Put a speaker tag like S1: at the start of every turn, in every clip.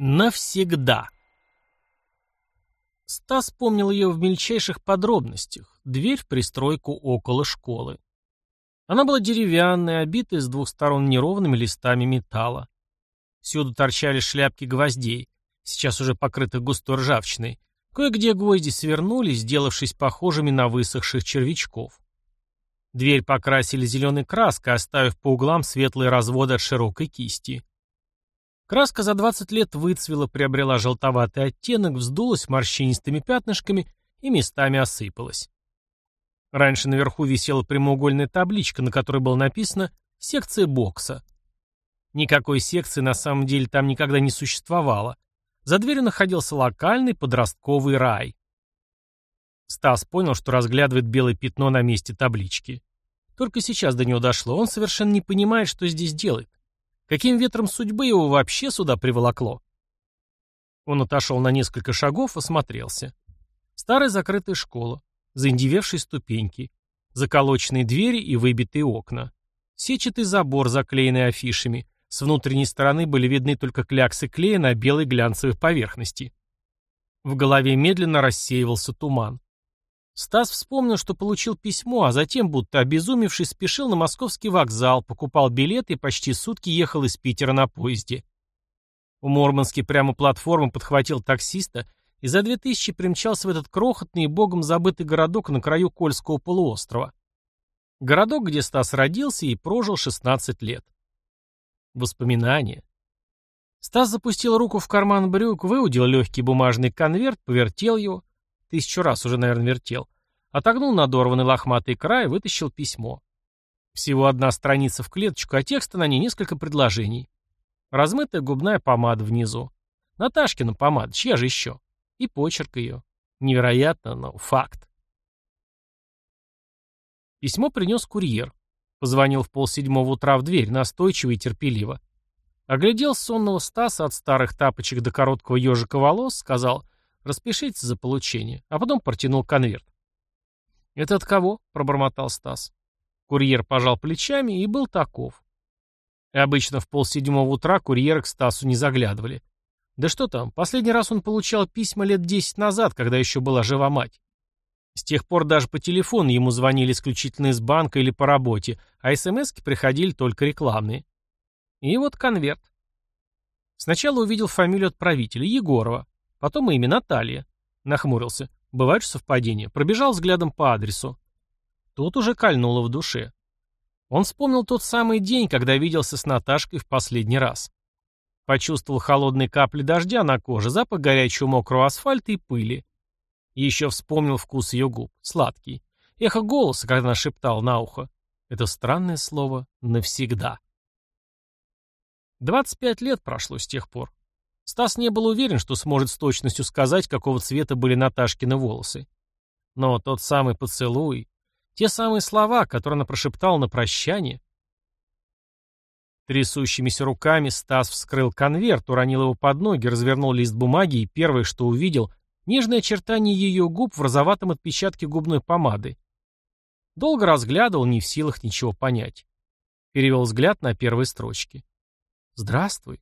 S1: Навсегда. Стас помнил ее в мельчайших подробностях. Дверь в пристройку около школы. Она была деревянная, обитая с двух сторон неровными листами металла. Всюду торчали шляпки гвоздей, сейчас уже покрытых густой ржавчиной. Кое-где гвозди свернулись, сделавшись похожими на высохших червячков. Дверь покрасили зеленой краской, оставив по углам светлые разводы от широкой кисти. Краска за 20 лет выцвела, приобрела желтоватый оттенок, вздулась морщинистыми пятнышками и местами осыпалась. Раньше наверху висела прямоугольная табличка, на которой было написано «Секция бокса». Никакой секции на самом деле там никогда не существовало. За дверью находился локальный подростковый рай. Стас понял, что разглядывает белое пятно на месте таблички. Только сейчас до него дошло, он совершенно не понимает, что здесь делает. Каким ветром судьбы его вообще сюда приволокло? Он отошел на несколько шагов, осмотрелся. Старая закрытая школа, заиндевевшие ступеньки, заколоченные двери и выбитые окна. Сетчатый забор, заклеенный афишами. С внутренней стороны были видны только кляксы клея на белой глянцевой поверхности. В голове медленно рассеивался туман. Стас вспомнил, что получил письмо, а затем, будто обезумевший, спешил на московский вокзал, покупал билет и почти сутки ехал из Питера на поезде. У Мурманске прямо платформу подхватил таксиста и за две тысячи примчался в этот крохотный и богом забытый городок на краю Кольского полуострова. Городок, где Стас родился и прожил 16 лет. Воспоминания. Стас запустил руку в карман брюк, выудил легкий бумажный конверт, повертел его, Тысячу раз уже, наверное, вертел. Отогнул надорванный лохматый край и вытащил письмо. Всего одна страница в клеточку, а текста на ней несколько предложений. Размытая губная помада внизу. Наташкина помада, чья же еще? И почерк ее. Невероятно, но факт. Письмо принес курьер. Позвонил в полседьмого утра в дверь, настойчиво и терпеливо. Оглядел сонного Стаса от старых тапочек до короткого ежика волос, сказал Распишитесь за получение, а потом протянул конверт. «Это от кого?» — пробормотал Стас. Курьер пожал плечами и был таков. И обычно в полседьмого утра курьеры к Стасу не заглядывали. Да что там, последний раз он получал письма лет десять назад, когда еще была жива мать. С тех пор даже по телефону ему звонили исключительно из банка или по работе, а смски приходили только рекламные. И вот конверт. Сначала увидел фамилию отправителя, Егорова. Потом и имя Наталья. Нахмурился. Бывают же совпадения. Пробежал взглядом по адресу. Тут уже кольнуло в душе. Он вспомнил тот самый день, когда виделся с Наташкой в последний раз. Почувствовал холодные капли дождя на коже, запах горячего мокрого асфальта и пыли. И еще вспомнил вкус ее губ, сладкий. Эхо голоса, когда она шептала на ухо. Это странное слово «навсегда». 25 лет прошло с тех пор. Стас не был уверен, что сможет с точностью сказать, какого цвета были Наташкины волосы. Но тот самый поцелуй, те самые слова, которые она прошептала на прощание. Трясущимися руками Стас вскрыл конверт, уронил его под ноги, развернул лист бумаги и первое, что увидел, нежное очертание ее губ в розоватом отпечатке губной помады. Долго разглядывал, не в силах ничего понять. Перевел взгляд на первой строчке. «Здравствуй».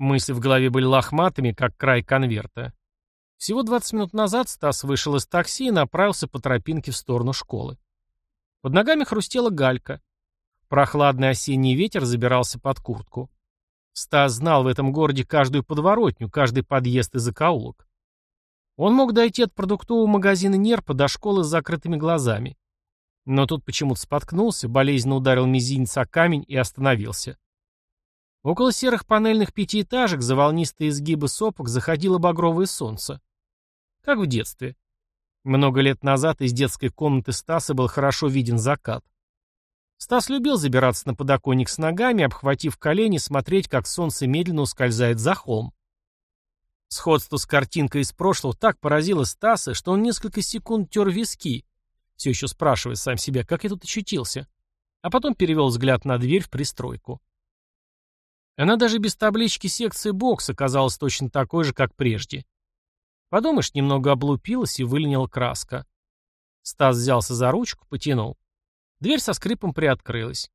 S1: Мысли в голове были лохматыми, как край конверта. Всего 20 минут назад Стас вышел из такси и направился по тропинке в сторону школы. Под ногами хрустела галька. Прохладный осенний ветер забирался под куртку. Стас знал в этом городе каждую подворотню, каждый подъезд и закоулок. Он мог дойти от продуктового магазина Нерпа до школы с закрытыми глазами. Но тут почему-то споткнулся, болезненно ударил мизинец о камень и остановился. Около серых панельных пятиэтажек за волнистые изгибы сопок заходило багровое солнце. Как в детстве. Много лет назад из детской комнаты Стаса был хорошо виден закат. Стас любил забираться на подоконник с ногами, обхватив колени, смотреть, как солнце медленно ускользает за холм. Сходство с картинкой из прошлого так поразило Стаса, что он несколько секунд тер виски, все еще спрашивая сам себя, как я тут очутился, а потом перевел взгляд на дверь в пристройку. Она даже без таблички секции бокса казалась точно такой же, как прежде. Подумаешь, немного облупилась и вылинила краска. Стас взялся за ручку, потянул. Дверь со скрипом приоткрылась.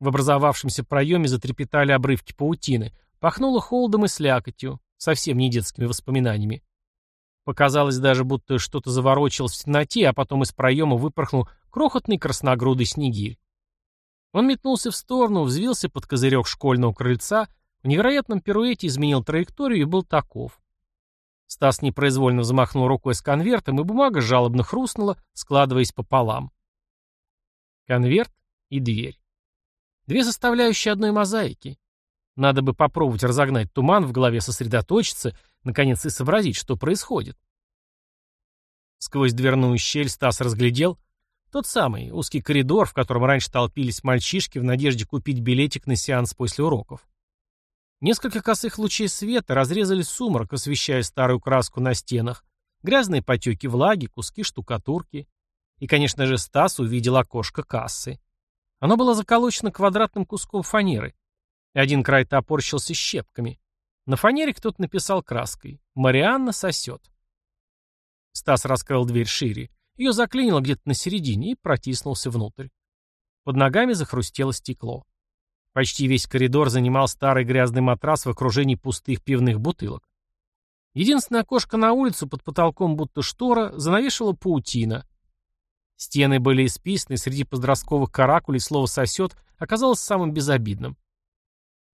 S1: В образовавшемся проеме затрепетали обрывки паутины. пахнуло холодом и слякотью, совсем не детскими воспоминаниями. Показалось даже, будто что-то заворочилось в темноте, а потом из проема выпорхнул крохотный красногрудый снегирь. Он метнулся в сторону, взвился под козырек школьного крыльца, в невероятном пируэте изменил траекторию и был таков. Стас непроизвольно замахнул рукой с конвертом, и бумага жалобно хрустнула, складываясь пополам. Конверт и дверь. Две составляющие одной мозаики. Надо бы попробовать разогнать туман, в голове сосредоточиться, наконец и сообразить, что происходит. Сквозь дверную щель Стас разглядел тот самый узкий коридор, в котором раньше толпились мальчишки в надежде купить билетик на сеанс после уроков. Несколько косых лучей света разрезали сумрак, освещая старую краску на стенах, грязные потеки влаги, куски штукатурки. И, конечно же, Стас увидел окошко кассы. Оно было заколочено квадратным куском фанеры. Один край топорщился щепками. На фанере кто-то написал краской «Марианна сосет». Стас раскрыл дверь шире. Ее заклинило где-то на середине и протиснулся внутрь. Под ногами захрустело стекло. Почти весь коридор занимал старый грязный матрас в окружении пустых пивных бутылок. Единственное окошко на улицу под потолком будто штора занавешивала паутина. Стены были исписаны, среди подростковых каракулей слово «сосет» оказалось самым безобидным.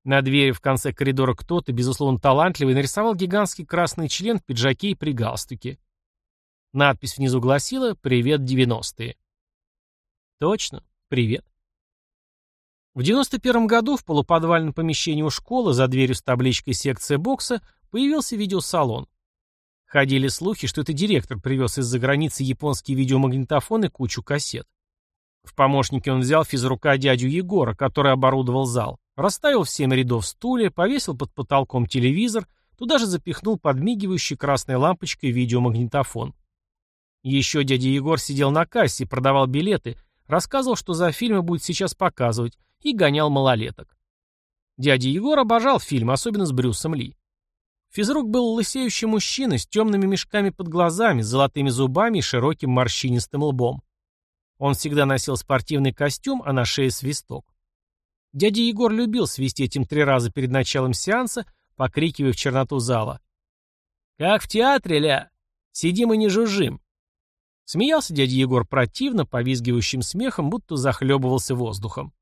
S1: На двери в конце коридора кто-то, безусловно талантливый, нарисовал гигантский красный член в пиджаке и при галстуке. Надпись внизу гласила «Привет, 90-е». Точно, привет. В 91 году в полуподвальном помещении у школы за дверью с табличкой «Секция бокса» появился видеосалон. Ходили слухи, что это директор привез из-за границы японские видеомагнитофоны и кучу кассет. В помощники он взял физрука дядю Егора, который оборудовал зал, расставил в семь рядов стулья, повесил под потолком телевизор, туда же запихнул подмигивающий красной лампочкой видеомагнитофон. Еще дядя Егор сидел на кассе, продавал билеты, рассказывал, что за фильмы будет сейчас показывать, и гонял малолеток. Дядя Егор обожал фильм, особенно с Брюсом Ли. Физрук был лысеющий мужчина с темными мешками под глазами, с золотыми зубами и широким морщинистым лбом. Он всегда носил спортивный костюм, а на шее свисток. Дядя Егор любил свистеть этим три раза перед началом сеанса, покрикивая в черноту зала. «Как в театре, ля! Сидим и не жужжим!» Смеялся дядя Егор противно, повизгивающим смехом, будто захлебывался воздухом.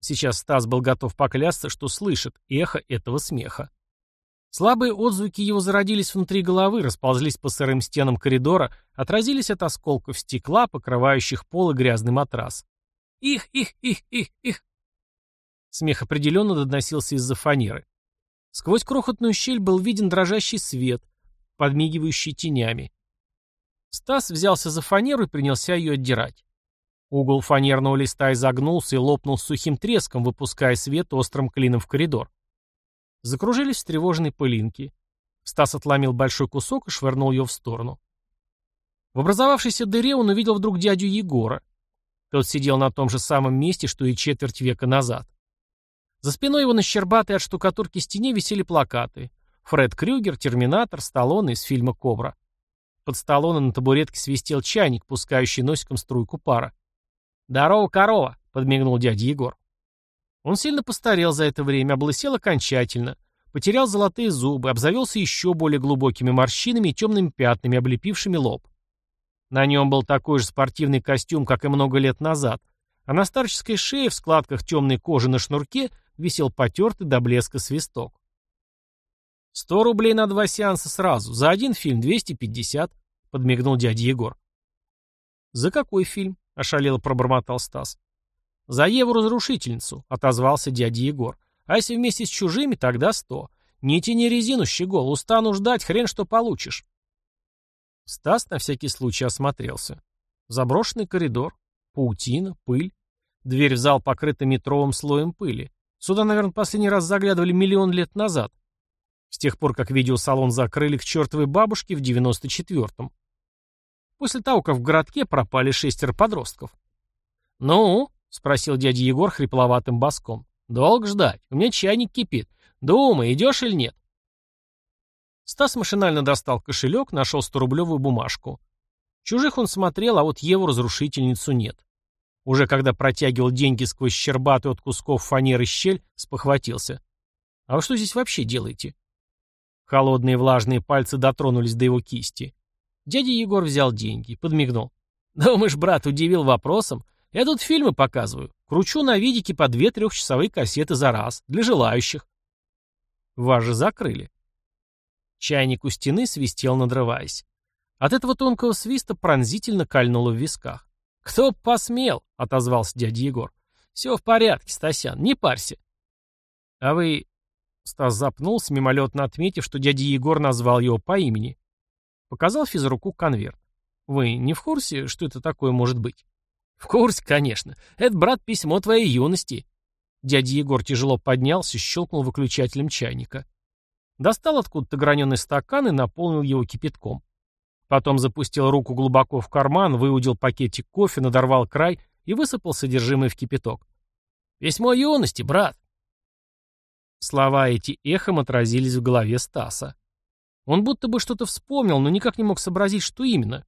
S1: Сейчас Стас был готов поклясться, что слышит эхо этого смеха. Слабые отзвуки его зародились внутри головы, расползлись по сырым стенам коридора, отразились от осколков стекла, покрывающих пол и грязный матрас. «Их, их, их, их, их!» Смех определенно доносился из-за фанеры. Сквозь крохотную щель был виден дрожащий свет, подмигивающий тенями. Стас взялся за фанеру и принялся ее отдирать. Угол фанерного листа изогнулся и лопнул с сухим треском, выпуская свет острым клином в коридор. Закружились встревоженные пылинки. Стас отломил большой кусок и швырнул ее в сторону. В образовавшейся дыре он увидел вдруг дядю Егора. Тот сидел на том же самом месте, что и четверть века назад. За спиной его на щербатой от штукатурки стене висели плакаты. Фред Крюгер, Терминатор, Сталлоне из фильма «Кобра». Под Сталлоне на табуретке свистел чайник, пускающий носиком струйку пара. «Здорово, корова!» — подмигнул дядя Егор. Он сильно постарел за это время, облысел окончательно, потерял золотые зубы, обзавелся еще более глубокими морщинами и темными пятнами, облепившими лоб. На нем был такой же спортивный костюм, как и много лет назад, а на старческой шее в складках темной кожи на шнурке висел потертый до блеска свисток. «Сто рублей на два сеанса сразу, за один фильм двести пятьдесят», — подмигнул дядя Егор. «За какой фильм?» — ошалело пробормотал Стас. «За Еву-разрушительницу», — отозвался дядя Егор. «А если вместе с чужими, тогда сто. Не тяни резину, щегол, устану ждать, хрен что получишь». Стас на всякий случай осмотрелся. Заброшенный коридор, паутина, пыль. Дверь в зал покрыта метровым слоем пыли. Сюда, наверное, последний раз заглядывали миллион лет назад. С тех пор, как видеосалон закрыли к чертовой бабушке в девяносто четвертом. После того, как в городке пропали шестеро подростков. «Ну?» — спросил дядя Егор хрипловатым боском. «Долго ждать? У меня чайник кипит. Думай, идешь или нет?» Стас машинально достал кошелек, нашел 100-рублевую бумажку. Чужих он смотрел, а вот Еву-разрушительницу нет. Уже когда протягивал деньги сквозь щербатую от кусков фанеры щель, спохватился. А вы что здесь вообще делаете?» Холодные влажные пальцы дотронулись до его кисти. Дядя Егор взял деньги, подмигнул. «Думаешь, брат, удивил вопросом? Я тут фильмы показываю. Кручу на видике по две трехчасовые кассеты за раз. Для желающих». «Вас же закрыли». Чайник у стены свистел, надрываясь. От этого тонкого свиста пронзительно кольнуло в висках. «Кто б посмел?» — отозвался дядя Егор. «Все в порядке, Стасян, не парься». «А вы...» — Стас запнулся, мимолетно отметив, что дядя Егор назвал его по имени. Показал физруку конверт. «Вы не в курсе, что это такое может быть?» «В курсе, конечно. Это, брат, письмо твоей юности». Дядя Егор тяжело поднялся, щелкнул выключателем чайника. Достал откуда-то граненый стакан и наполнил его кипятком. Потом запустил руку глубоко в карман, выудил пакетик кофе, надорвал край и высыпал содержимое в кипяток. «Письмо юности, брат!» Слова эти эхом отразились в голове Стаса. Он будто бы что-то вспомнил, но никак не мог сообразить, что именно.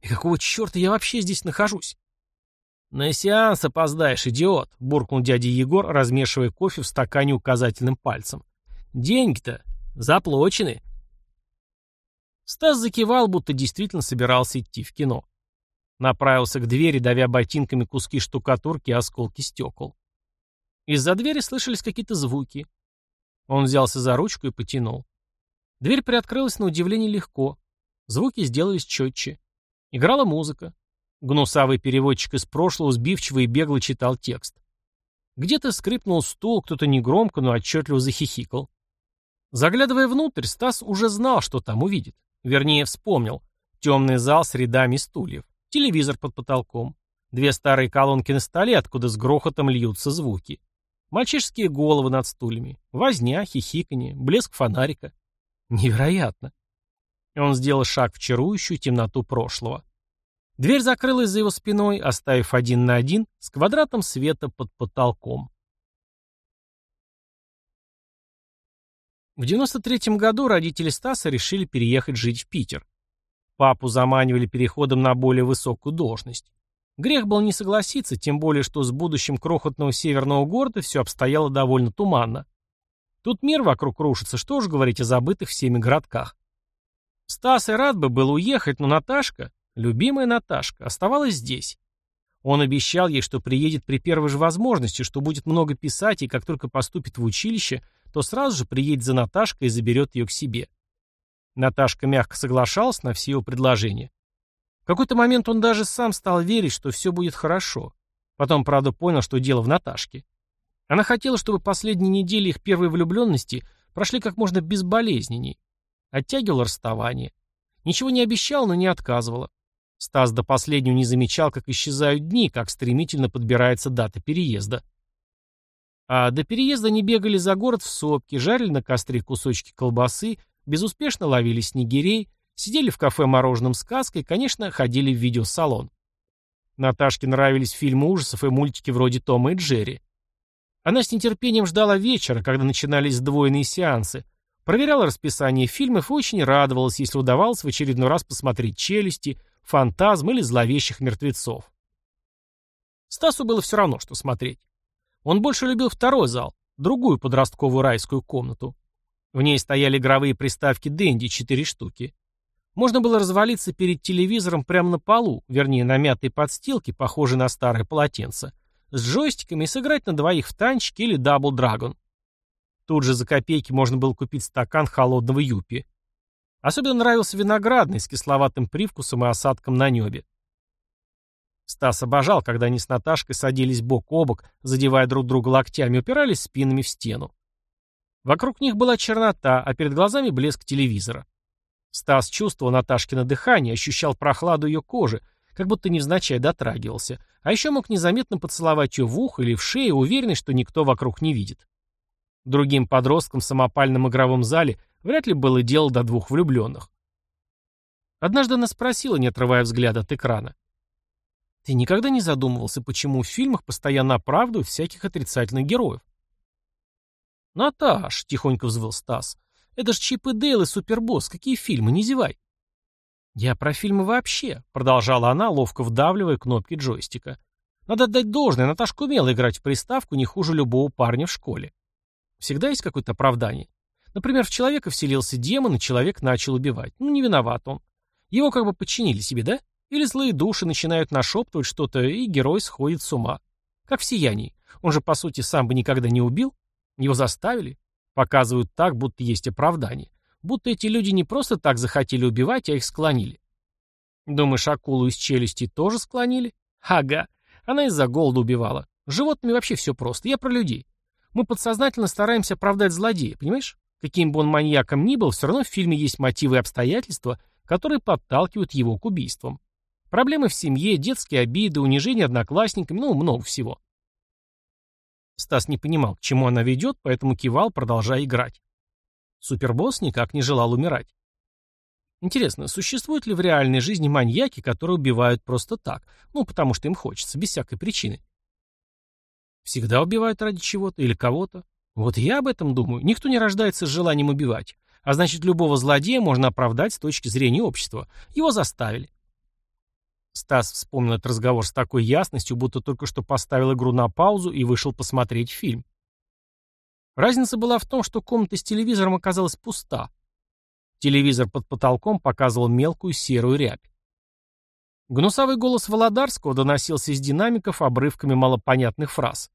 S1: «И какого черта я вообще здесь нахожусь?» «На сеанс опоздаешь, идиот!» — буркнул дядя Егор, размешивая кофе в стакане указательным пальцем. «Деньги-то заплачены!» Стас закивал, будто действительно собирался идти в кино. Направился к двери, давя ботинками куски штукатурки и осколки стекол. Из-за двери слышались какие-то звуки. Он взялся за ручку и потянул. Дверь приоткрылась на удивление легко. Звуки сделались четче. Играла музыка. Гнусавый переводчик из прошлого сбивчиво и бегло читал текст. Где-то скрипнул стул, кто-то негромко, но отчетливо захихикал. Заглядывая внутрь, Стас уже знал, что там увидит. Вернее, вспомнил. Темный зал с рядами стульев. Телевизор под потолком. Две старые колонки на столе, откуда с грохотом льются звуки. Мальчишеские головы над стульями. Возня, хихиканье, блеск фонарика. Невероятно. Он сделал шаг в чарующую темноту прошлого. Дверь закрылась за его спиной, оставив один на один с квадратом света под потолком. В 93-м году родители Стаса решили переехать жить в Питер. Папу заманивали переходом на более высокую должность. Грех был не согласиться, тем более, что с будущим крохотного северного города все обстояло довольно туманно. Тут мир вокруг рушится, что уж говорить о забытых всеми городках. Стас и рад бы был уехать, но Наташка, любимая Наташка, оставалась здесь. Он обещал ей, что приедет при первой же возможности, что будет много писать, и как только поступит в училище, то сразу же приедет за Наташкой и заберет ее к себе. Наташка мягко соглашалась на все его предложения. В какой-то момент он даже сам стал верить, что все будет хорошо. Потом, правда, понял, что дело в Наташке. Она хотела, чтобы последние недели их первой влюбленности прошли как можно безболезненней. Оттягивала расставание. Ничего не обещала, но не отказывала. Стас до последнего не замечал, как исчезают дни, как стремительно подбирается дата переезда. А до переезда они бегали за город в сопки, жарили на костре кусочки колбасы, безуспешно ловили снегирей, сидели в кафе мороженым сказкой и, конечно, ходили в видеосалон. Наташке нравились фильмы ужасов и мультики вроде Тома и Джерри. Она с нетерпением ждала вечера, когда начинались сдвоенные сеансы, проверяла расписание фильмов и очень радовалась, если удавалось в очередной раз посмотреть «Челюсти», «Фантазм» или «Зловещих мертвецов». Стасу было все равно, что смотреть. Он больше любил второй зал, другую подростковую райскую комнату. В ней стояли игровые приставки Дэнди, четыре штуки. Можно было развалиться перед телевизором прямо на полу, вернее, на мятой подстилке, похожей на старое полотенце, с джойстиками и сыграть на двоих в танчики или Double Dragon. Тут же за копейки можно было купить стакан холодного юпи. Особенно нравился виноградный с кисловатым привкусом и осадком на небе. Стас обожал, когда они с Наташкой садились бок о бок, задевая друг друга локтями, упирались спинами в стену. Вокруг них была чернота, а перед глазами блеск телевизора. Стас чувствовал Наташкино дыхание, ощущал прохладу ее кожи, как будто невзначай дотрагивался, а еще мог незаметно поцеловать ее в ухо или в шею, уверенный, что никто вокруг не видит. Другим подросткам в самопальном игровом зале вряд ли было дело до двух влюбленных. Однажды она спросила, не отрывая взгляда от экрана. Ты никогда не задумывался, почему в фильмах постоянно оправдывают всяких отрицательных героев? «Наташ», — тихонько взвыл Стас, — «это ж Чип и Дейл и Супербосс, какие фильмы, не зевай». «Я про фильмы вообще», — продолжала она, ловко вдавливая кнопки джойстика. «Надо отдать должное, Наташка умела играть в приставку не хуже любого парня в школе. Всегда есть какое-то оправдание. Например, в человека вселился демон, и человек начал убивать. Ну, не виноват он. Его как бы подчинили себе, да? Или злые души начинают нашептывать что-то, и герой сходит с ума. Как в «Сиянии». Он же, по сути, сам бы никогда не убил. Его заставили. Показывают так, будто есть оправдание. Будто эти люди не просто так захотели убивать, а их склонили. Думаешь, акулу из челюсти тоже склонили? Ага. Она из-за голода убивала. С животными вообще все просто. Я про людей. Мы подсознательно стараемся оправдать злодея, понимаешь? Каким бы он маньяком ни был, все равно в фильме есть мотивы и обстоятельства, которые подталкивают его к убийствам. Проблемы в семье, детские обиды, унижение одноклассниками, ну, много всего. Стас не понимал, к чему она ведет, поэтому кивал, продолжая играть. Супербосс никак не желал умирать. Интересно, существуют ли в реальной жизни маньяки, которые убивают просто так, ну, потому что им хочется, без всякой причины? Всегда убивают ради чего-то или кого-то. Вот я об этом думаю. Никто не рождается с желанием убивать. А значит, любого злодея можно оправдать с точки зрения общества. Его заставили. Стас вспомнил этот разговор с такой ясностью, будто только что поставил игру на паузу и вышел посмотреть фильм. Разница была в том, что комната с телевизором оказалась пуста. Телевизор под потолком показывал мелкую серую рябь. Гнусавый голос Володарского доносился из динамиков обрывками малопонятных фраз.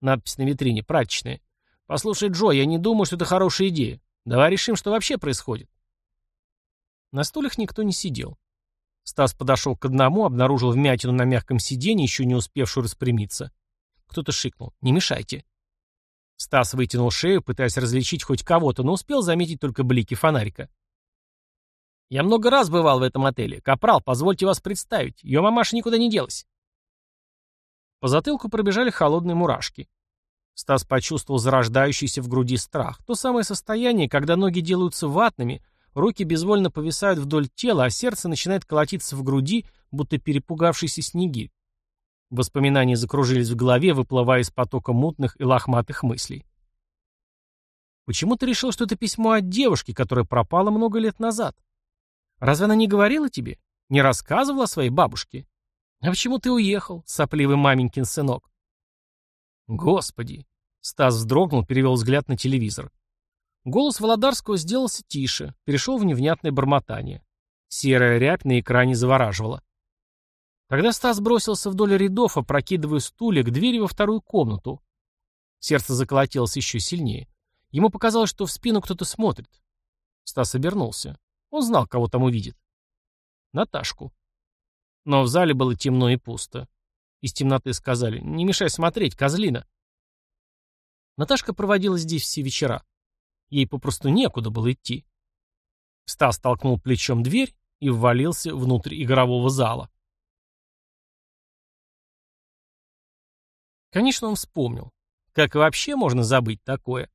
S1: Надпись на витрине, прачечная. «Послушай, Джо, я не думаю, что это хорошая идея. Давай решим, что вообще происходит». На стульях никто не сидел. Стас подошел к одному, обнаружил вмятину на мягком сиденье, еще не успевшую распрямиться. Кто-то шикнул. «Не мешайте». Стас вытянул шею, пытаясь различить хоть кого-то, но успел заметить только блики фонарика. «Я много раз бывал в этом отеле. Капрал, позвольте вас представить. Ее мамаша никуда не делась». По затылку пробежали холодные мурашки. Стас почувствовал зарождающийся в груди страх. То самое состояние, когда ноги делаются ватными – Руки безвольно повисают вдоль тела, а сердце начинает колотиться в груди, будто перепугавшийся снеги. Воспоминания закружились в голове, выплывая из потока мутных и лохматых мыслей. Почему ты решил, что это письмо от девушки, которая пропала много лет назад? Разве она не говорила тебе? Не рассказывала о своей бабушке? А почему ты уехал, сопливый маменькин сынок? Господи! Стас вздрогнул, перевел взгляд на телевизор. Голос Володарского сделался тише, перешел в невнятное бормотание. Серая рябь на экране завораживала. Тогда Стас бросился вдоль рядов, опрокидывая стулья к двери во вторую комнату. Сердце заколотилось еще сильнее. Ему показалось, что в спину кто-то смотрит. Стас обернулся. Он знал, кого там увидит. Наташку. Но в зале было темно и пусто. Из темноты сказали «Не мешай смотреть, козлина». Наташка проводила здесь все вечера. Ей попросту некуда было идти. Стас толкнул плечом дверь и ввалился внутрь игрового зала. Конечно, он вспомнил. Как вообще можно забыть такое?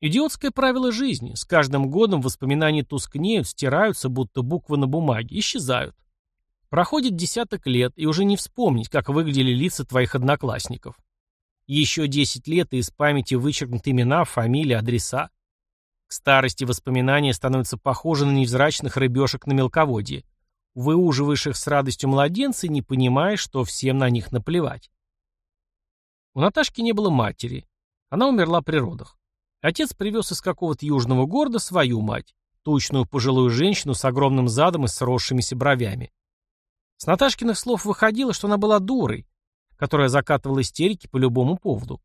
S1: Идиотское правило жизни. С каждым годом воспоминания тускнеют, стираются, будто буквы на бумаге, исчезают. Проходит десяток лет, и уже не вспомнить, как выглядели лица твоих одноклассников. Еще десять лет, и из памяти вычеркнут имена, фамилии, адреса. К старости воспоминания становятся похожи на невзрачных рыбешек на мелководье. Выуживаешь их с радостью младенца, не понимая, что всем на них наплевать. У Наташки не было матери. Она умерла при родах. Отец привез из какого-то южного города свою мать, тучную пожилую женщину с огромным задом и сросшимися бровями. С Наташкиных слов выходило, что она была дурой, которая закатывала истерики по любому поводу.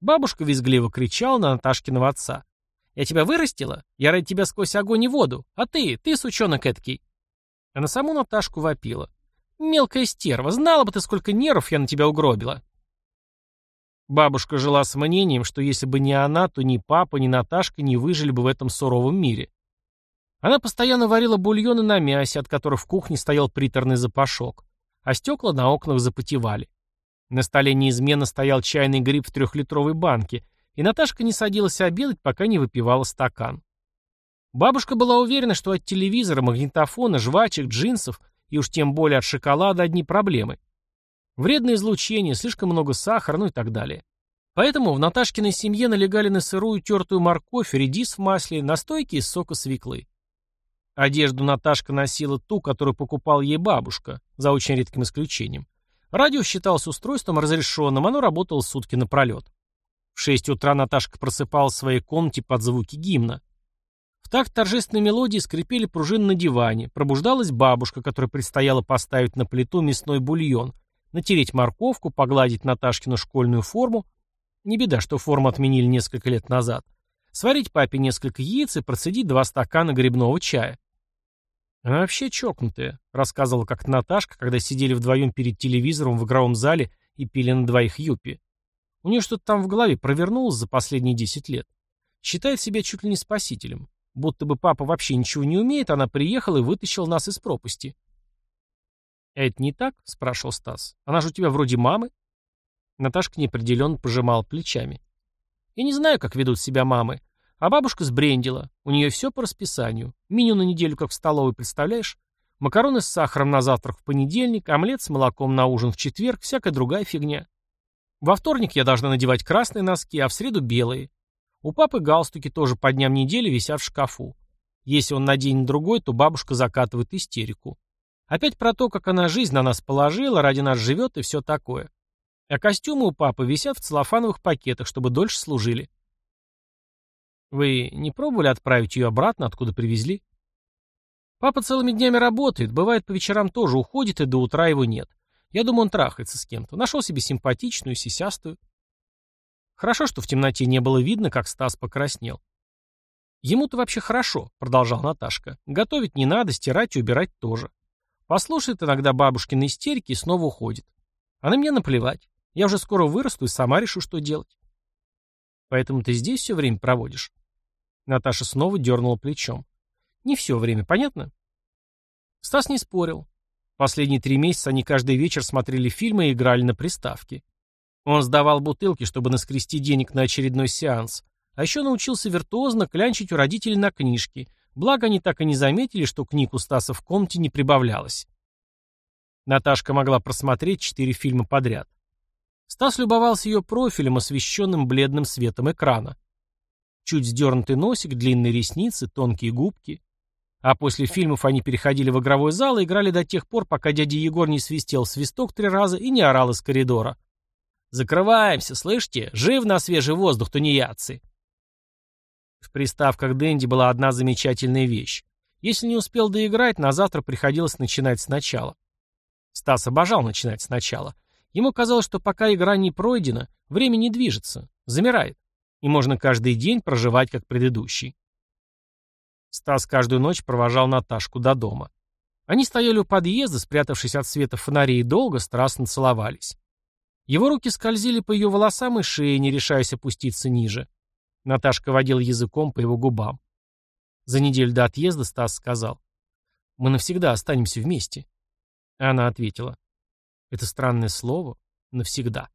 S1: Бабушка визгливо кричала на Наташкиного отца. Я тебя вырастила? Я ради тебя сквозь огонь и воду. А ты, ты, сучонок эткий. А на саму Наташку вопила. Мелкая стерва, знала бы ты, сколько нервов я на тебя угробила. Бабушка жила с мнением, что если бы не она, то ни папа, ни Наташка не выжили бы в этом суровом мире. Она постоянно варила бульоны на мясе, от которых в кухне стоял приторный запашок, а стекла на окнах запотевали. На столе неизменно стоял чайный гриб в трехлитровой банке, и Наташка не садилась обедать, пока не выпивала стакан. Бабушка была уверена, что от телевизора, магнитофона, жвачек, джинсов и уж тем более от шоколада одни проблемы. Вредное излучение, слишком много сахара, ну и так далее. Поэтому в Наташкиной семье налегали на сырую тертую морковь, редис в масле, настойки из сока свеклы. Одежду Наташка носила ту, которую покупал ей бабушка, за очень редким исключением. Радио считалось устройством разрешенным, оно работало сутки напролет. В шесть утра Наташка просыпалась в своей комнате под звуки гимна. В такт торжественной мелодии скрипели пружины на диване, пробуждалась бабушка, которая предстояло поставить на плиту мясной бульон, натереть морковку, погладить Наташкину школьную форму. Не беда, что форму отменили несколько лет назад. Сварить папе несколько яиц и процедить два стакана грибного чая. Она вообще чокнутая, рассказывала как-то Наташка, когда сидели вдвоем перед телевизором в игровом зале и пили на двоих юпи. У нее что-то там в голове провернулось за последние десять лет. Считает себя чуть ли не спасителем. Будто бы папа вообще ничего не умеет, она приехала и вытащила нас из пропасти. «Это не так?» — спрашивал Стас. «Она же у тебя вроде мамы?» Наташка неопределенно пожимала плечами. «Я не знаю, как ведут себя мамы. А бабушка сбрендила. У нее все по расписанию. Меню на неделю, как в столовой, представляешь? Макароны с сахаром на завтрак в понедельник, омлет с молоком на ужин в четверг, всякая другая фигня. Во вторник я должна надевать красные носки, а в среду белые. У папы галстуки тоже по дням недели висят в шкафу. Если он наденет другой, то бабушка закатывает истерику. Опять про то, как она жизнь на нас положила, ради нас живет и все такое. А костюмы у папы висят в целлофановых пакетах, чтобы дольше служили. Вы не пробовали отправить ее обратно, откуда привезли? Папа целыми днями работает, бывает по вечерам тоже уходит, и до утра его нет. Я думаю, он трахается с кем-то. Нашел себе симпатичную, сисястую. Хорошо, что в темноте не было видно, как Стас покраснел. Ему-то вообще хорошо, продолжал Наташка. Готовить не надо, стирать и убирать тоже. Послушает иногда бабушкины истерики и снова уходит. А на меня наплевать. Я уже скоро вырасту и сама решу, что делать. Поэтому ты здесь все время проводишь. Наташа снова дернула плечом. Не все время, понятно? Стас не спорил. Последние три месяца они каждый вечер смотрели фильмы и играли на приставке. Он сдавал бутылки, чтобы наскрести денег на очередной сеанс, а еще научился виртуозно клянчить у родителей на книжки, благо они так и не заметили, что книг у Стаса в комнате не прибавлялось. Наташка могла просмотреть четыре фильма подряд. Стас любовался ее профилем, освещенным бледным светом экрана. Чуть сдернутый носик, длинные ресницы, тонкие губки. А после фильмов они переходили в игровой зал и играли до тех пор, пока дядя Егор не свистел свисток три раза и не орал из коридора. «Закрываемся, слышите? Жив на свежий воздух, тунеядцы!» В приставках Дэнди была одна замечательная вещь. Если не успел доиграть, на завтра приходилось начинать сначала. Стас обожал начинать сначала. Ему казалось, что пока игра не пройдена, время не движется, замирает и можно каждый день проживать как предыдущий. Стас каждую ночь провожал Наташку до дома. Они стояли у подъезда, спрятавшись от света фонарей, и долго, страстно целовались. Его руки скользили по ее волосам и шее, не решаясь опуститься ниже. Наташка водила языком по его губам. За неделю до отъезда Стас сказал, «Мы навсегда останемся вместе». Она ответила, «Это странное слово. Навсегда».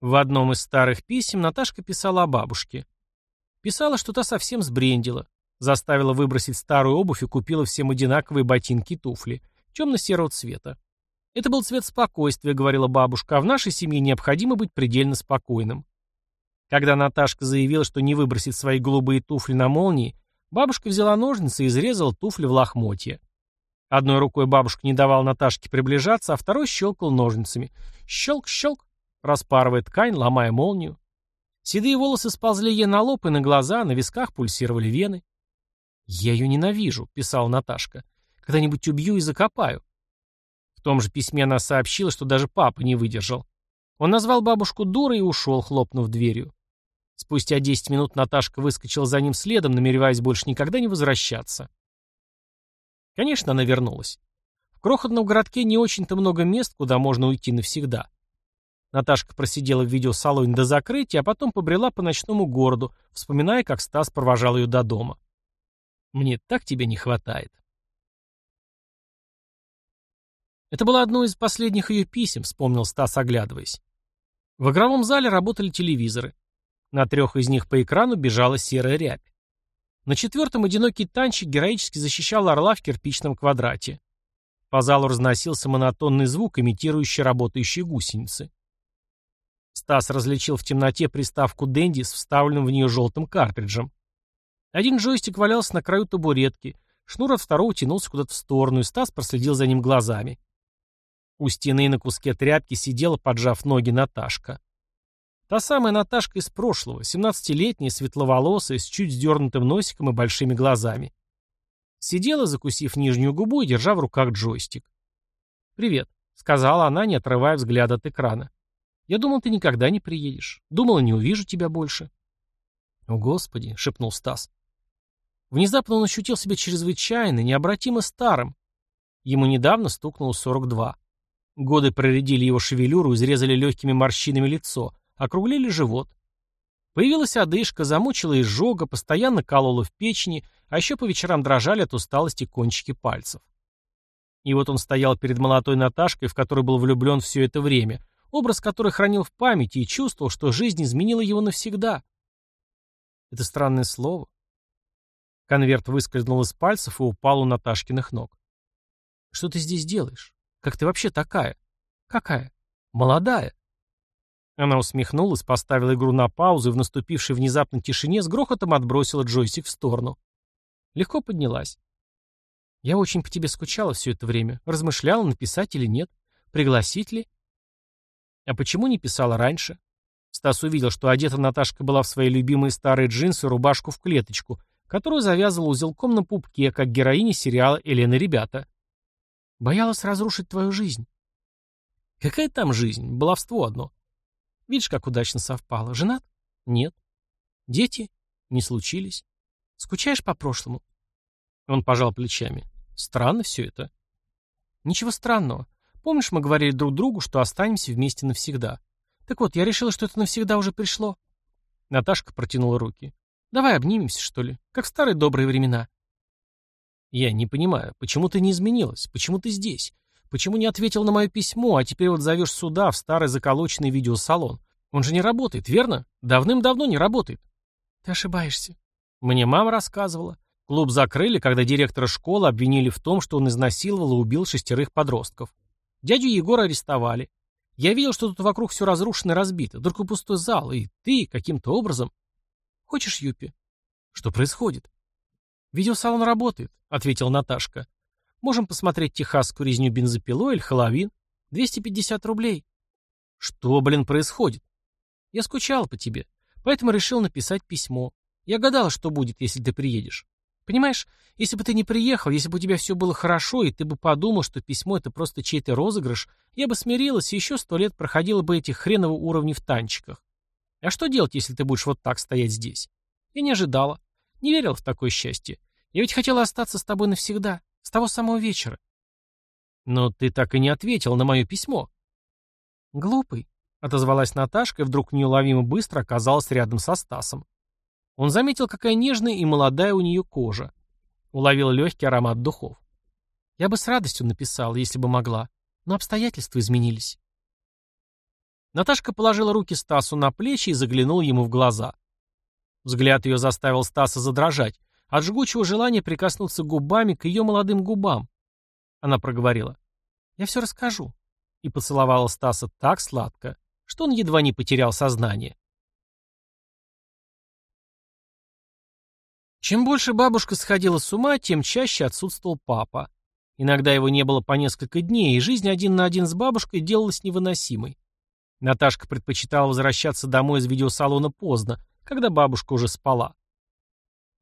S1: В одном из старых писем Наташка писала о бабушке. Писала, что та совсем сбрендила. Заставила выбросить старую обувь и купила всем одинаковые ботинки и туфли, темно-серого цвета. Это был цвет спокойствия, говорила бабушка, а в нашей семье необходимо быть предельно спокойным. Когда Наташка заявила, что не выбросит свои голубые туфли на молнии, бабушка взяла ножницы и изрезала туфли в лохмотье. Одной рукой бабушка не давала Наташке приближаться, а второй щелкал ножницами. Щелк-щелк распарывая ткань, ломая молнию. Седые волосы сползли ей на лоб и на глаза, на висках пульсировали вены. «Я ее ненавижу», — писала Наташка. «Когда-нибудь убью и закопаю». В том же письме она сообщила, что даже папа не выдержал. Он назвал бабушку дурой и ушел, хлопнув дверью. Спустя десять минут Наташка выскочила за ним следом, намереваясь больше никогда не возвращаться. Конечно, она вернулась. В крохотном городке не очень-то много мест, куда можно уйти навсегда. Наташка просидела в видеосалоне до закрытия, а потом побрела по ночному городу, вспоминая, как Стас провожал ее до дома. «Мне так тебя не хватает». Это было одно из последних ее писем, вспомнил Стас, оглядываясь. В игровом зале работали телевизоры. На трех из них по экрану бежала серая рябь. На четвертом одинокий танчик героически защищал орла в кирпичном квадрате. По залу разносился монотонный звук, имитирующий работающие гусеницы. Стас различил в темноте приставку Дэнди с вставленным в нее желтым картриджем. Один джойстик валялся на краю табуретки, шнур от второго тянулся куда-то в сторону, и Стас проследил за ним глазами. У стены на куске тряпки сидела, поджав ноги, Наташка. Та самая Наташка из прошлого, 17-летняя, светловолосая, с чуть сдернутым носиком и большими глазами. Сидела, закусив нижнюю губу и держа в руках джойстик. «Привет», — сказала она, не отрывая взгляда от экрана. «Я думал, ты никогда не приедешь. Думала, не увижу тебя больше». «О, Господи!» — шепнул Стас. Внезапно он ощутил себя чрезвычайно, необратимо старым. Ему недавно стукнуло 42. Годы проредили его шевелюру, изрезали легкими морщинами лицо, округлили живот. Появилась одышка, замучила изжога, постоянно колола в печени, а еще по вечерам дрожали от усталости кончики пальцев. И вот он стоял перед молодой Наташкой, в которой был влюблен все это время, образ которой хранил в памяти и чувствовал, что жизнь изменила его навсегда. Это странное слово. Конверт выскользнул из пальцев и упал у Наташкиных ног. «Что ты здесь делаешь? Как ты вообще такая? Какая? Молодая?» Она усмехнулась, поставила игру на паузу и в наступившей внезапной тишине с грохотом отбросила джойстик в сторону. Легко поднялась. «Я очень по тебе скучала все это время. Размышляла, написать или нет. Пригласить ли?» «А почему не писала раньше?» Стас увидел, что одета Наташка была в свои любимые старые джинсы и рубашку в клеточку, которую завязывала узелком на пупке, как героиня сериала «Елена ребята». «Боялась разрушить твою жизнь». «Какая там жизнь? Баловство одно. Видишь, как удачно совпало. Женат? Нет. Дети? Не случились. Скучаешь по прошлому? Он пожал плечами. Странно все это. Ничего странного. Помнишь, мы говорили друг другу, что останемся вместе навсегда? Так вот, я решила, что это навсегда уже пришло. Наташка протянула руки. Давай обнимемся, что ли, как в старые добрые времена. Я не понимаю, почему ты не изменилась? Почему ты здесь? Почему не ответил на мое письмо, а теперь вот зовешь сюда, в старый заколоченный видеосалон? Он же не работает, верно? Давным-давно не работает. Ты ошибаешься. Мне мама рассказывала. Клуб закрыли, когда директора школы обвинили в том, что он изнасиловал и убил шестерых подростков. Дядю Егора арестовали. Я видел, что тут вокруг все разрушено и разбито, только пустой зал, и ты каким-то образом... Хочешь, Юпи? Что происходит? Видеосалон работает, ответила Наташка. Можем посмотреть техасскую резню бензопилой или Хэллоуин. 250 рублей. Что, блин, происходит? Я скучал по тебе, поэтому решил написать письмо. Я гадала, что будет, если ты приедешь. Понимаешь, если бы ты не приехал, если бы у тебя все было хорошо, и ты бы подумал, что письмо это просто чей-то розыгрыш, я бы смирилась и еще сто лет проходила бы этих хреново уровней в танчиках. А что делать, если ты будешь вот так стоять здесь? Я не ожидала. Не верила в такое счастье. Я ведь хотела остаться с тобой навсегда. С того самого вечера. Но ты так и не ответил на мое письмо. Глупый, отозвалась Наташка и вдруг неуловимо быстро оказалась рядом со Стасом. Он заметил, какая нежная и молодая у нее кожа. Уловил легкий аромат духов. Я бы с радостью написала, если бы могла, но обстоятельства изменились. Наташка положила руки Стасу на плечи и заглянула ему в глаза. Взгляд ее заставил Стаса задрожать, от жгучего желания прикоснуться губами к ее молодым губам. Она проговорила. «Я все расскажу». И поцеловала Стаса так сладко, что он едва не потерял сознание. Чем больше бабушка сходила с ума, тем чаще отсутствовал папа. Иногда его не было по несколько дней, и жизнь один на один с бабушкой делалась невыносимой. Наташка предпочитала возвращаться домой из видеосалона поздно, когда бабушка уже спала.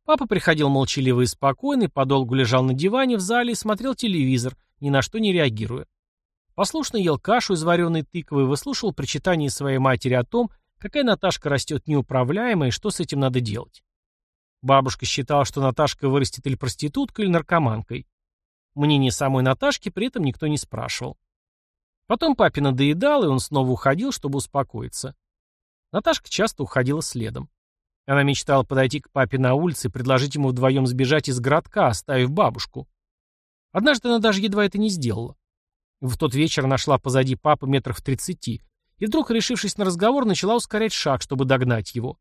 S1: Папа приходил молчаливый и спокойный, подолгу лежал на диване в зале и смотрел телевизор, ни на что не реагируя. Послушно ел кашу из вареной тыквы и выслушивал причитания своей матери о том, какая Наташка растет неуправляемая и что с этим надо делать. Бабушка считала, что Наташка вырастет или проституткой, или наркоманкой. Мнение самой Наташки при этом никто не спрашивал. Потом папе надоедал, и он снова уходил, чтобы успокоиться. Наташка часто уходила следом. Она мечтала подойти к папе на улице и предложить ему вдвоем сбежать из городка, оставив бабушку. Однажды она даже едва это не сделала. В тот вечер нашла позади папы метров в тридцати, и вдруг, решившись на разговор, начала ускорять шаг, чтобы догнать его.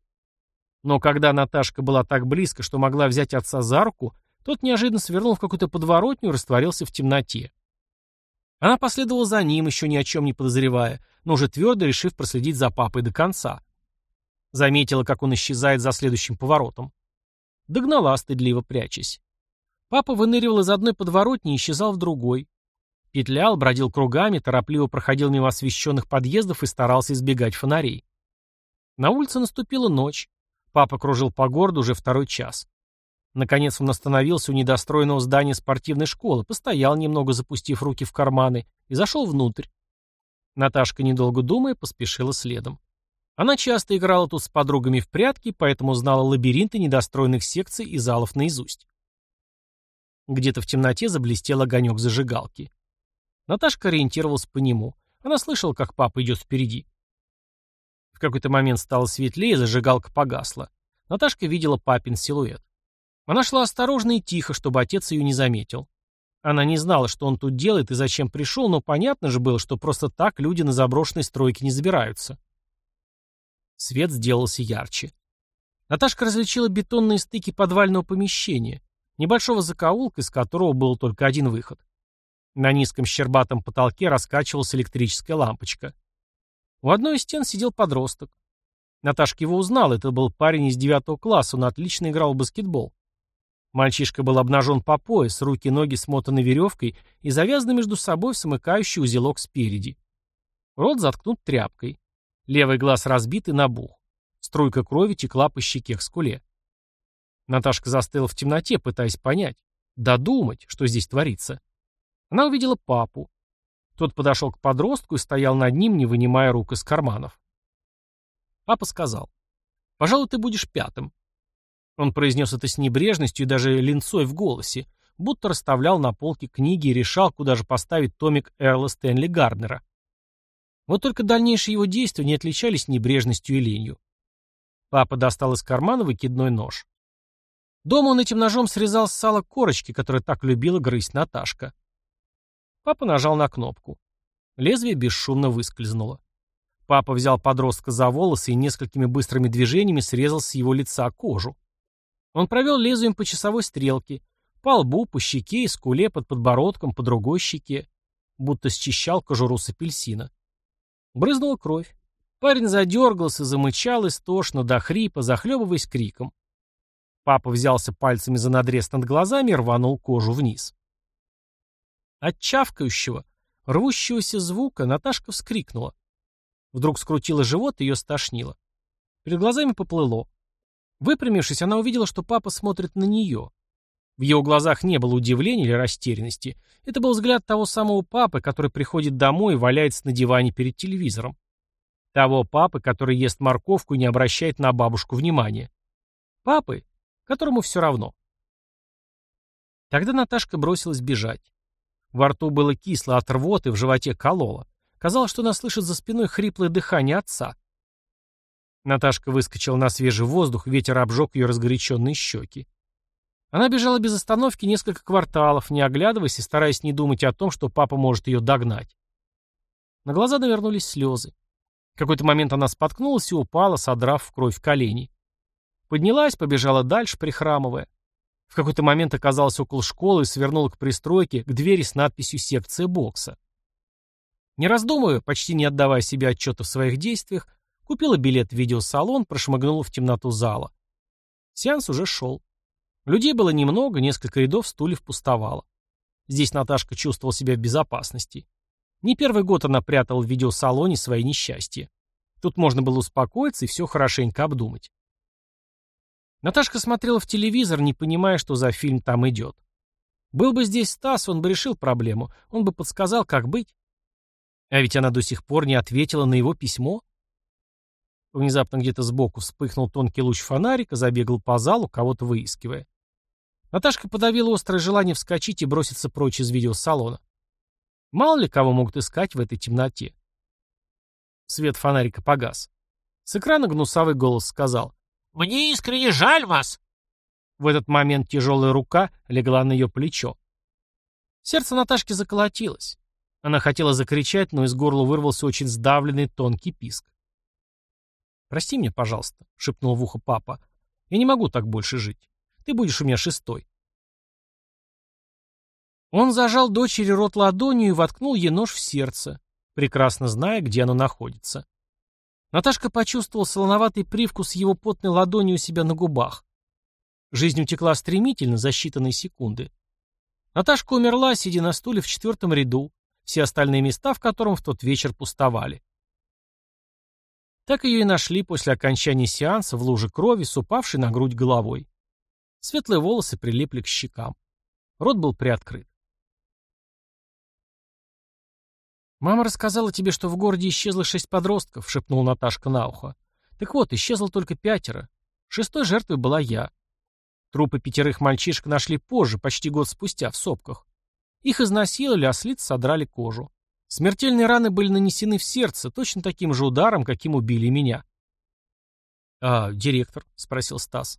S1: Но когда Наташка была так близко, что могла взять отца за руку, тот неожиданно свернул в какую-то подворотню и растворился в темноте. Она последовала за ним, еще ни о чем не подозревая, но уже твердо решив проследить за папой до конца. Заметила, как он исчезает за следующим поворотом. Догнала, стыдливо прячась. Папа выныривал из одной подворотни и исчезал в другой. Петлял, бродил кругами, торопливо проходил мимо освещенных подъездов и старался избегать фонарей. На улице наступила ночь. Папа кружил по городу уже второй час. Наконец он остановился у недостроенного здания спортивной школы, постоял немного, запустив руки в карманы, и зашел внутрь. Наташка, недолго думая, поспешила следом. Она часто играла тут с подругами в прятки, поэтому знала лабиринты недостроенных секций и залов наизусть. Где-то в темноте заблестел огонек зажигалки. Наташка ориентировалась по нему. Она слышала, как папа идет впереди. В какой-то момент стало светлее, зажигалка погасла. Наташка видела папин силуэт. Она шла осторожно и тихо, чтобы отец ее не заметил. Она не знала, что он тут делает и зачем пришел, но понятно же было, что просто так люди на заброшенной стройке не забираются. Свет сделался ярче. Наташка различила бетонные стыки подвального помещения, небольшого закоулка, из которого был только один выход. На низком щербатом потолке раскачивалась электрическая лампочка. У одной из стен сидел подросток. Наташка его узнала, это был парень из девятого класса, он отлично играл в баскетбол. Мальчишка был обнажен по пояс, руки и ноги смотаны веревкой и завязаны между собой в смыкающий узелок спереди. Рот заткнут тряпкой. Левый глаз разбит и набух. Струйка крови текла по щеке к скуле. Наташка застыла в темноте, пытаясь понять, додумать, что здесь творится. Она увидела папу. Тот подошел к подростку и стоял над ним, не вынимая рук из карманов. Папа сказал, «Пожалуй, ты будешь пятым». Он произнес это с небрежностью и даже линцой в голосе, будто расставлял на полке книги и решал, куда же поставить томик Эрла Стэнли Гарднера. Вот только дальнейшие его действия не отличались небрежностью и ленью. Папа достал из кармана выкидной нож. Дома он этим ножом срезал с сала корочки, которые так любила грызть Наташка. Папа нажал на кнопку. Лезвие бесшумно выскользнуло. Папа взял подростка за волосы и несколькими быстрыми движениями срезал с его лица кожу. Он провел лезвием по часовой стрелке, по лбу, по щеке и скуле, под подбородком, по другой щеке, будто счищал кожуру с апельсина. Брызнула кровь. Парень задергался, замычал истошно, до хрипа, захлебываясь криком. Папа взялся пальцами за надрез над глазами и рванул кожу вниз. От чавкающего, рвущегося звука Наташка вскрикнула. Вдруг скрутила живот ее стошнило. Перед глазами поплыло. Выпрямившись, она увидела, что папа смотрит на нее. В его глазах не было удивления или растерянности. Это был взгляд того самого папы, который приходит домой и валяется на диване перед телевизором. Того папы, который ест морковку и не обращает на бабушку внимания. Папы, которому все равно. Тогда Наташка бросилась бежать. Во рту было кисло от рвоты, в животе кололо. Казалось, что она слышит за спиной хриплое дыхание отца. Наташка выскочила на свежий воздух, ветер обжег ее разгоряченные щеки. Она бежала без остановки несколько кварталов, не оглядываясь и стараясь не думать о том, что папа может ее догнать. На глаза навернулись слезы. В какой-то момент она споткнулась и упала, содрав в кровь колени. Поднялась, побежала дальше, прихрамывая. В какой-то момент оказалась около школы и свернула к пристройке, к двери с надписью «Секция бокса». Не раздумывая, почти не отдавая себе отчета в своих действиях, купила билет в видеосалон, прошмыгнула в темноту зала. Сеанс уже шел. Людей было немного, несколько рядов стульев пустовало. Здесь Наташка чувствовала себя в безопасности. Не первый год она прятала в видеосалоне свои несчастья. Тут можно было успокоиться и все хорошенько обдумать. Наташка смотрела в телевизор, не понимая, что за фильм там идет. Был бы здесь Стас, он бы решил проблему, он бы подсказал, как быть. А ведь она до сих пор не ответила на его письмо. Внезапно где-то сбоку вспыхнул тонкий луч фонарика, забегал по залу, кого-то выискивая. Наташка подавила острое желание вскочить и броситься прочь из видеосалона. Мало ли кого могут искать в этой темноте. Свет фонарика погас. С экрана гнусавый голос сказал.
S2: Мне искренне жаль вас!»
S1: В этот момент тяжелая рука легла на ее плечо. Сердце Наташки заколотилось. Она хотела закричать, но из горла вырвался очень сдавленный тонкий писк. «Прости меня, пожалуйста», — шепнул в ухо папа. «Я не могу так больше жить. Ты будешь у меня шестой». Он зажал дочери рот ладонью и воткнул ей нож в сердце, прекрасно зная, где оно находится. Наташка почувствовал солоноватый привкус его потной ладони у себя на губах. Жизнь утекла стремительно, за считанные секунды. Наташка умерла, сидя на стуле в четвертом ряду, все остальные места в котором в тот вечер пустовали. Так ее и нашли после окончания сеанса в луже крови с упавшей на грудь головой. Светлые волосы прилипли к щекам. Рот был приоткрыт. «Мама рассказала тебе, что в городе исчезло шесть подростков», — шепнул Наташка на ухо. «Так вот, исчезло только пятеро. Шестой жертвой была я. Трупы пятерых мальчишек нашли позже, почти год спустя, в сопках. Их изнасиловали, а с лиц содрали кожу. Смертельные раны были нанесены в сердце, точно таким же ударом, каким убили меня. «А директор?» — спросил Стас.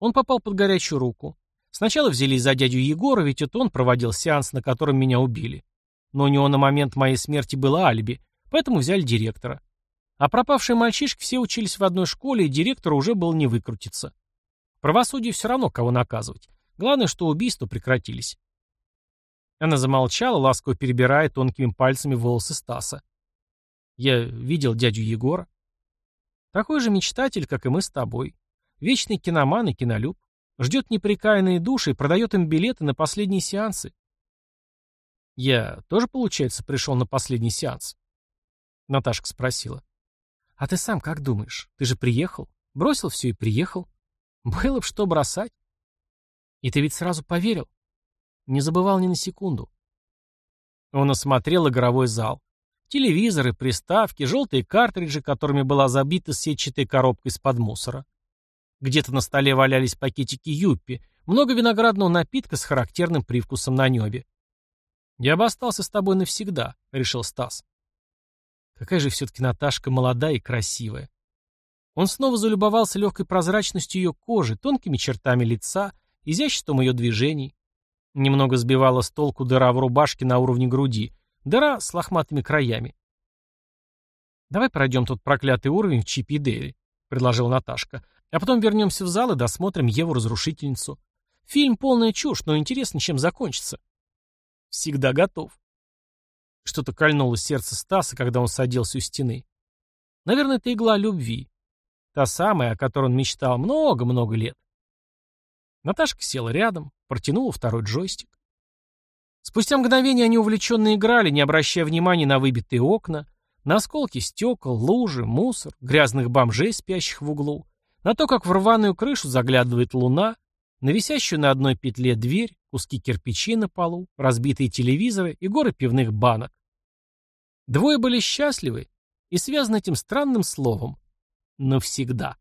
S1: Он попал под горячую руку. Сначала взялись за дядю Егора, ведь это он проводил сеанс, на котором меня убили. Но у него на момент моей смерти было алиби, поэтому взяли директора. А пропавшие мальчишки все учились в одной школе, и директору уже было не выкрутиться. Правосудие все равно, кого наказывать. Главное, что убийства прекратились. Она замолчала, ласково перебирая тонкими пальцами волосы Стаса. Я видел дядю Егора. Такой же мечтатель, как и мы с тобой. Вечный киноман и кинолюб. Ждет неприкаянные души и продает им билеты на последние сеансы. Я тоже, получается, пришел на последний сеанс? Наташка спросила. А ты сам как думаешь? Ты же приехал? Бросил все и приехал? Было б что бросать. И ты ведь сразу поверил? Не забывал ни на секунду. Он осмотрел игровой зал. Телевизоры, приставки, желтые картриджи, которыми была забита сетчатой коробка из-под мусора. Где-то на столе валялись пакетики юппи, много виноградного напитка с характерным привкусом на небе. «Я бы остался с тобой навсегда», — решил Стас. Какая же все-таки Наташка молодая и красивая. Он снова залюбовался легкой прозрачностью ее кожи, тонкими чертами лица, изяществом ее движений. Немного сбивала с толку дыра в рубашке на уровне груди. Дыра с лохматыми краями. «Давай пройдем тот проклятый уровень в Чипи и Дейли», — предложила Наташка. «А потом вернемся в зал и досмотрим Еву-разрушительницу. Фильм полная чушь, но интересно, чем закончится». «Всегда готов». Что-то кольнуло сердце Стаса, когда он садился у стены. Наверное, это игла любви. Та самая, о которой он мечтал много-много лет. Наташка села рядом, протянула второй джойстик. Спустя мгновение они увлеченно играли, не обращая внимания на выбитые окна, на осколки стекол, лужи, мусор, грязных бомжей, спящих в углу, на то, как в рваную крышу заглядывает луна, на висящую на одной петле дверь, куски кирпичей на полу, разбитые телевизоры и горы пивных банок. Двое были счастливы и связаны этим странным словом «навсегда».